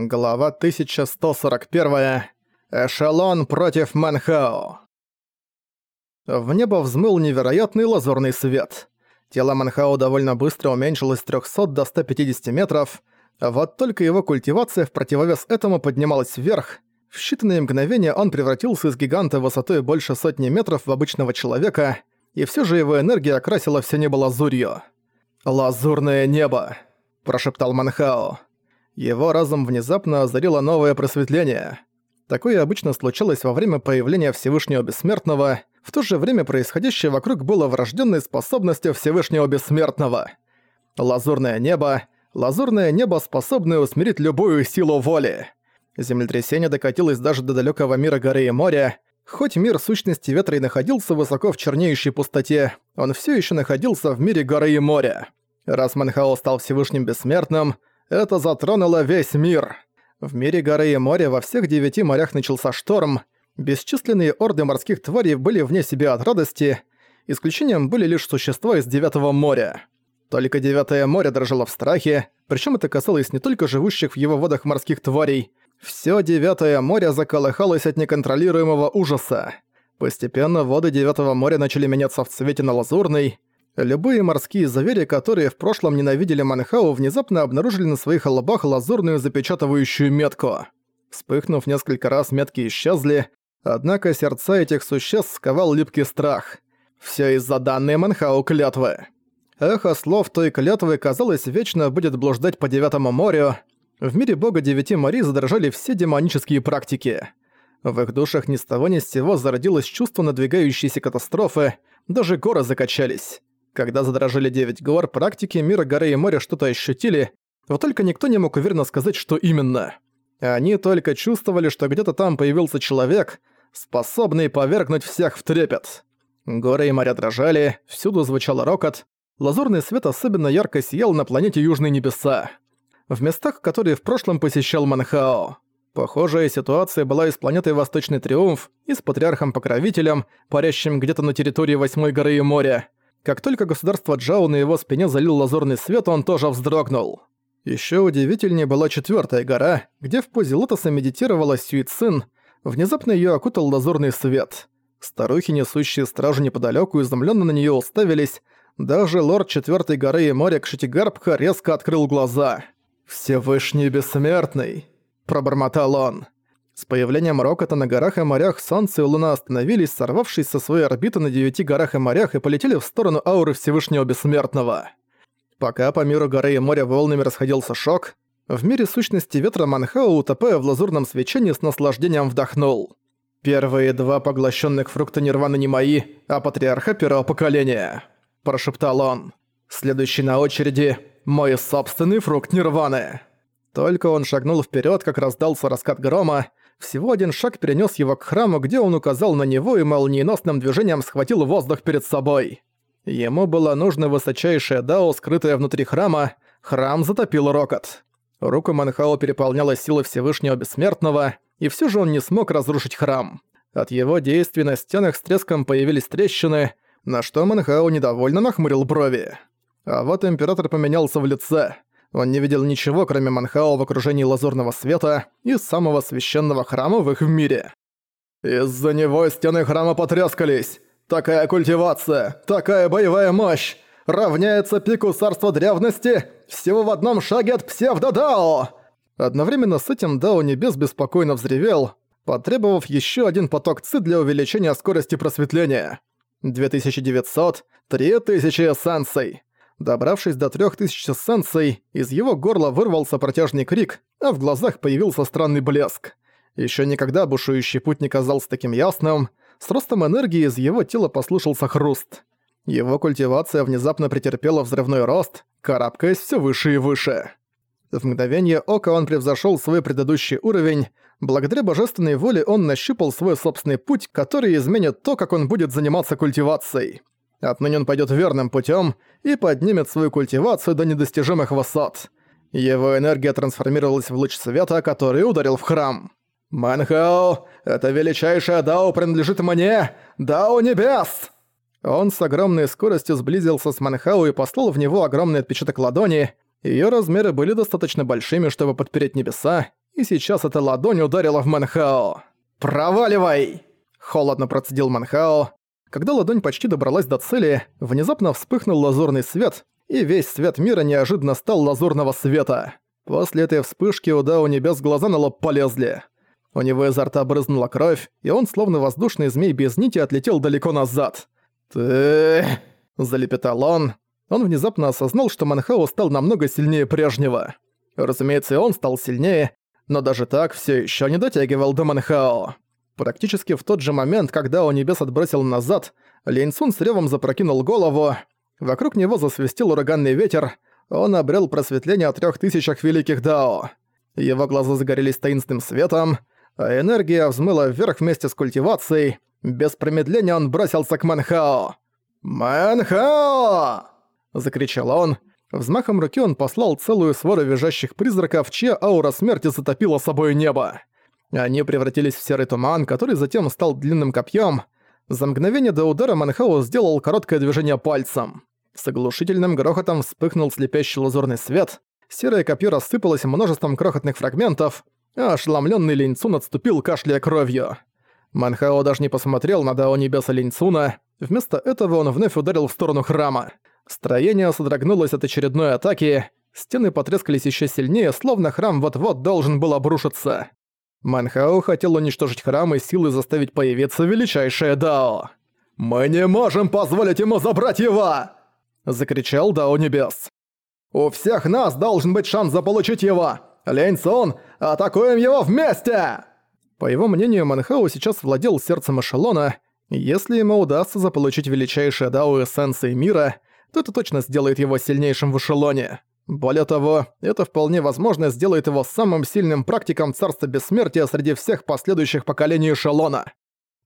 Глава 1141. Эшелон против Манхао. В небо взмыл невероятный лазурный свет. Тело Манхао довольно быстро уменьшилось с 300 до 150 метров, вот только его культивация в противовес этому поднималась вверх. В считанные мгновения он превратился из гиганта высотой больше сотни метров в обычного человека, и все же его энергия окрасила все небо лазурью. «Лазурное небо!» – прошептал Манхао. Его разум внезапно озарило новое просветление. Такое обычно случалось во время появления Всевышнего Бессмертного, в то же время происходящее вокруг было врожденной способностью Всевышнего Бессмертного. Лазурное небо, лазурное небо, способное усмирить любую силу воли. Землетрясение докатилось даже до далекого мира горы и моря. Хоть мир сущности ветра и находился высоко в чернеющей пустоте, он все еще находился в мире горы и моря. Раз Манхао стал Всевышним Бессмертным, это затронуло весь мир. В мире горы и моря во всех девяти морях начался шторм. Бесчисленные орды морских тварей были вне себя от радости. Исключением были лишь существа из Девятого моря. Только Девятое море дрожало в страхе, причем это касалось не только живущих в его водах морских тварей. Все Девятое море заколыхалось от неконтролируемого ужаса. Постепенно воды Девятого моря начали меняться в цвете на лазурный, Любые морские звери, которые в прошлом ненавидели Манхау, внезапно обнаружили на своих лбах лазурную запечатывающую метку. Вспыхнув несколько раз, метки исчезли, однако сердца этих существ сковал липкий страх. Все из-за данной Манхау клятвы. Эхо слов той клятвы, казалось, вечно будет блуждать по Девятому морю. В мире бога Девяти морей задрожали все демонические практики. В их душах ни с того ни с сего зародилось чувство надвигающейся катастрофы, даже горы закачались. Когда задрожали девять гор, практики мира горы и моря что-то ощутили, вот только никто не мог уверенно сказать, что именно. Они только чувствовали, что где-то там появился человек, способный повергнуть всех в трепет. Горы и моря дрожали, всюду звучал рокот, лазурный свет особенно ярко сиял на планете Южные Небеса. В местах, которые в прошлом посещал Манхао. Похожая ситуация была и с планетой Восточный Триумф, и с Патриархом-Покровителем, парящим где-то на территории Восьмой горы и моря. Как только государство Джао на его спине залил лазурный свет, он тоже вздрогнул. Еще удивительнее была четвертая гора, где в позе лотоса медитировала Сюицин. Внезапно ее окутал лазурный свет. Старухи, несущие стражу неподалеку, изумленно на нее уставились. Даже лорд четвертой горы и моря Кшитигарбха резко открыл глаза. «Всевышний бессмертный!» – пробормотал он. С появлением рокота на горах и морях Солнце и Луна остановились, сорвавшись со своей орбиты на девяти горах и морях и полетели в сторону ауры Всевышнего Бессмертного. Пока по миру горы и моря волнами расходился шок, в мире сущности ветра Манхао, утопая в лазурном свечении, с наслаждением вдохнул. «Первые два поглощенных фрукта Нирваны не мои, а патриарха первого поколения», – прошептал он. «Следующий на очереди – мой собственный фрукт Нирваны». Только он шагнул вперед, как раздался раскат грома, всего один шаг перенес его к храму, где он указал на него и молниеносным движением схватил воздух перед собой. Ему было нужно высочайшее дао, скрытое внутри храма. Храм затопил рокот. Руку Манхао переполняла сила Всевышнего Бессмертного, и все же он не смог разрушить храм. От его действий на стенах с треском появились трещины, на что Манхао недовольно нахмурил брови. А вот император поменялся в лице. Он не видел ничего, кроме Манхао в окружении лазурного света и самого священного храма в их мире. «Из-за него стены храма потрескались! Такая культивация! Такая боевая мощь! Равняется пику царства древности всего в одном шаге от псевдо-дао!» Одновременно с этим Дао Небес беспокойно взревел, потребовав еще один поток ЦИ для увеличения скорости просветления. 2900, 3000 эссенций. Добравшись до трех тысяч эссенций, из его горла вырвался протяжный крик, а в глазах появился странный блеск. Еще никогда бушующий путь не казался таким ясным, с ростом энергии из его тела послышался хруст. Его культивация внезапно претерпела взрывной рост, карабкаясь все выше и выше. В мгновение ока он превзошел свой предыдущий уровень, благодаря божественной воле он нащупал свой собственный путь, который изменит то, как он будет заниматься культивацией. Отныне он пойдет верным путем и поднимет свою культивацию до недостижимых высот. Его энергия трансформировалась в луч света, который ударил в храм. «Манхао, это величайшее Дао принадлежит мне! Дао Небес!» Он с огромной скоростью сблизился с Манхао и послал в него огромный отпечаток ладони. Её размеры были достаточно большими, чтобы подпереть небеса, и сейчас эта ладонь ударила в Манхао. «Проваливай!» – холодно процедил Манхао. Когда ладонь почти добралась до цели, внезапно вспыхнул лазурный свет, и весь свет мира неожиданно стал лазурного света. После этой вспышки у Дао Небес глаза на лоб полезли. У него изо рта брызнула кровь, и он, словно воздушный змей без нити, отлетел далеко назад. «Ты...» – залепетал он. Он внезапно осознал, что Манхао стал намного сильнее прежнего. Разумеется, и он стал сильнее, но даже так все еще не дотягивал до Манхао. Практически в тот же момент, когда у небес отбросил назад, Лень Сун с ревом запрокинул голову. Вокруг него засвистел ураганный ветер, он обрел просветление о трех тысячах великих дао. Его глаза загорелись таинственным светом, а энергия взмыла вверх вместе с культивацией. Без промедления он бросился к Манхао. «Манхао!» – закричал он. Взмахом руки он послал целую свору визжащих призраков, чья аура смерти затопила собой небо. Они превратились в серый туман, который затем стал длинным копьем. За мгновение до удара Манхао сделал короткое движение пальцем. С оглушительным грохотом вспыхнул слепящий лазурный свет, серое копье рассыпалось множеством крохотных фрагментов, а ошеломлённый Линьцун отступил, кашляя кровью. Манхао даже не посмотрел на Дао Небеса Линьцуна, вместо этого он вновь ударил в сторону храма. Строение содрогнулось от очередной атаки, стены потрескались ещё сильнее, словно храм вот-вот должен был обрушиться. Манхао хотел уничтожить храм и силой заставить появиться величайшее Дао. «Мы не можем позволить ему забрать его!» закричал Дао Небес. «У всех нас должен быть шанс заполучить его! Лень Сон, атакуем его вместе!» По его мнению, Манхау сейчас владел сердцем эшелона, если ему удастся заполучить величайшее Дао эссенции мира, то это точно сделает его сильнейшим в эшелоне. Более того, это вполне возможно сделает его самым сильным практиком Царства Бессмертия среди всех последующих поколений эшелона.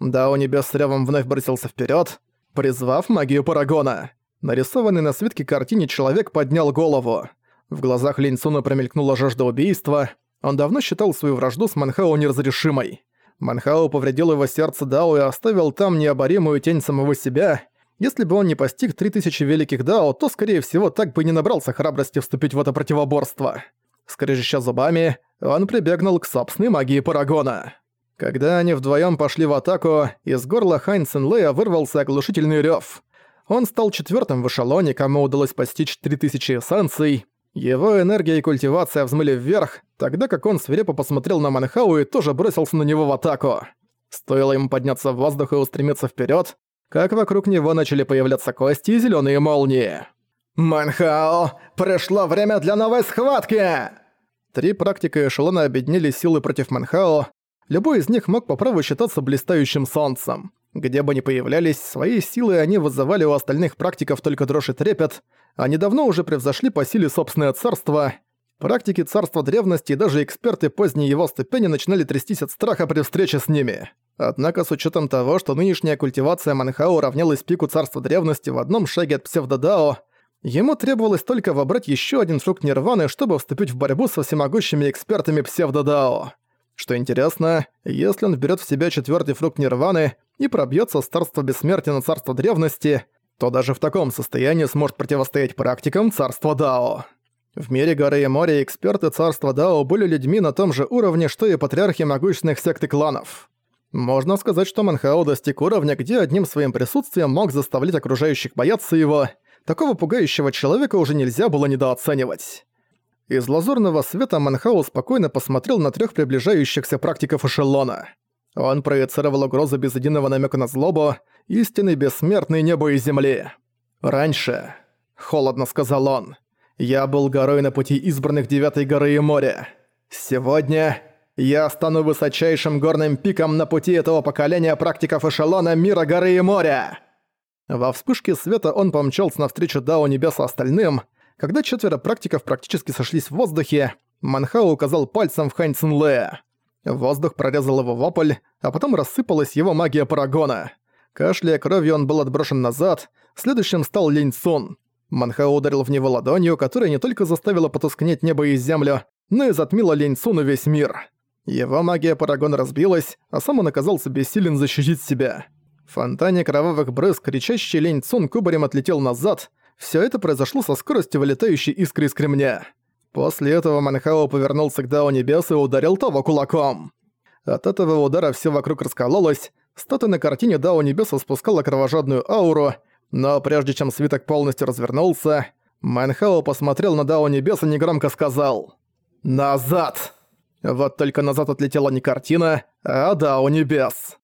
Дао Небес с ревом вновь бросился вперед, призвав магию Парагона. Нарисованный на свитке картине человек поднял голову. В глазах Линьцуна промелькнула жажда убийства. Он давно считал свою вражду с Манхао неразрешимой. Манхао повредил его сердце Дао и оставил там необоримую тень самого себя. Если бы он не постиг 3000 великих Дао, то, скорее всего, так бы не набрался храбрости вступить в это противоборство. Скрежеща зубами, он прибегнул к собственной магии Парагона. Когда они вдвоем пошли в атаку, из горла Хайн Сенлея вырвался оглушительный рев. Он стал четвертым в эшелоне, кому удалось постичь 3000 эссенций. Его энергия и культивация взмыли вверх, тогда как он свирепо посмотрел на Манхау и тоже бросился на него в атаку. Стоило ему подняться в воздух и устремиться вперед, как вокруг него начали появляться кости и зеленые молнии. «Манхао, пришло время для новой схватки!» Три практика эшелона объединили силы против Манхао. Любой из них мог по праву считаться блистающим солнцем. Где бы ни появлялись, своей силой они вызывали у остальных практиков только дрожь и трепет, они давно уже превзошли по силе собственное царство. Практики царства древности и даже эксперты поздней его ступени начинали трястись от страха при встрече с ними. Однако с учетом того, что нынешняя культивация Манхао равнялась пику царства древности в одном шаге от псевдодао, ему требовалось только вобрать еще один фрукт нирваны, чтобы вступить в борьбу со всемогущими экспертами псевдодао. Что интересно, если он берет в себя четвертый фрукт нирваны, и пробьется с царства бессмертия на царство древности, то даже в таком состоянии сможет противостоять практикам царства Дао. В мире горы и моря эксперты царства Дао были людьми на том же уровне, что и патриархи могущественных сект и кланов. Можно сказать, что Манхао достиг уровня, где одним своим присутствием мог заставлять окружающих бояться его. Такого пугающего человека уже нельзя было недооценивать. Из лазурного света Манхао спокойно посмотрел на трех приближающихся практиков эшелона. Он проецировал угрозу без единого намека на злобу, истинный бессмертный небо и земли. «Раньше», — холодно сказал он, — «я был горой на пути избранных Девятой горы и моря. Сегодня я стану высочайшим горным пиком на пути этого поколения практиков эшелона мира горы и моря». Во вспышке света он помчался навстречу Дао Небеса остальным. Когда четверо практиков практически сошлись в воздухе, Манхао указал пальцем в Хань Цинлея. Воздух прорезал его вопль, а потом рассыпалась его магия Парагона. Кашляя кровью он был отброшен назад, следующим стал Линь Цун. Манхао ударил в него ладонью, которая не только заставила потускнеть небо и землю, но и затмила Линь Цуну весь мир. Его магия Парагона разбилась, а сам он оказался бессилен защитить себя. В фонтане кровавых брызг кричащий Линь Цун кубарем отлетел назад. Все это произошло со скоростью вылетающей искры из кремня. После этого Манхао повернулся к Дао Небес и ударил того кулаком. От этого удара все вокруг раскололось, статуя на картине Дао Небеса спускала кровожадную ауру, но прежде чем свиток полностью развернулся, Манхао посмотрел на Дао Небес и негромко сказал «Назад!». Вот только назад отлетела не картина, а Дао Небес.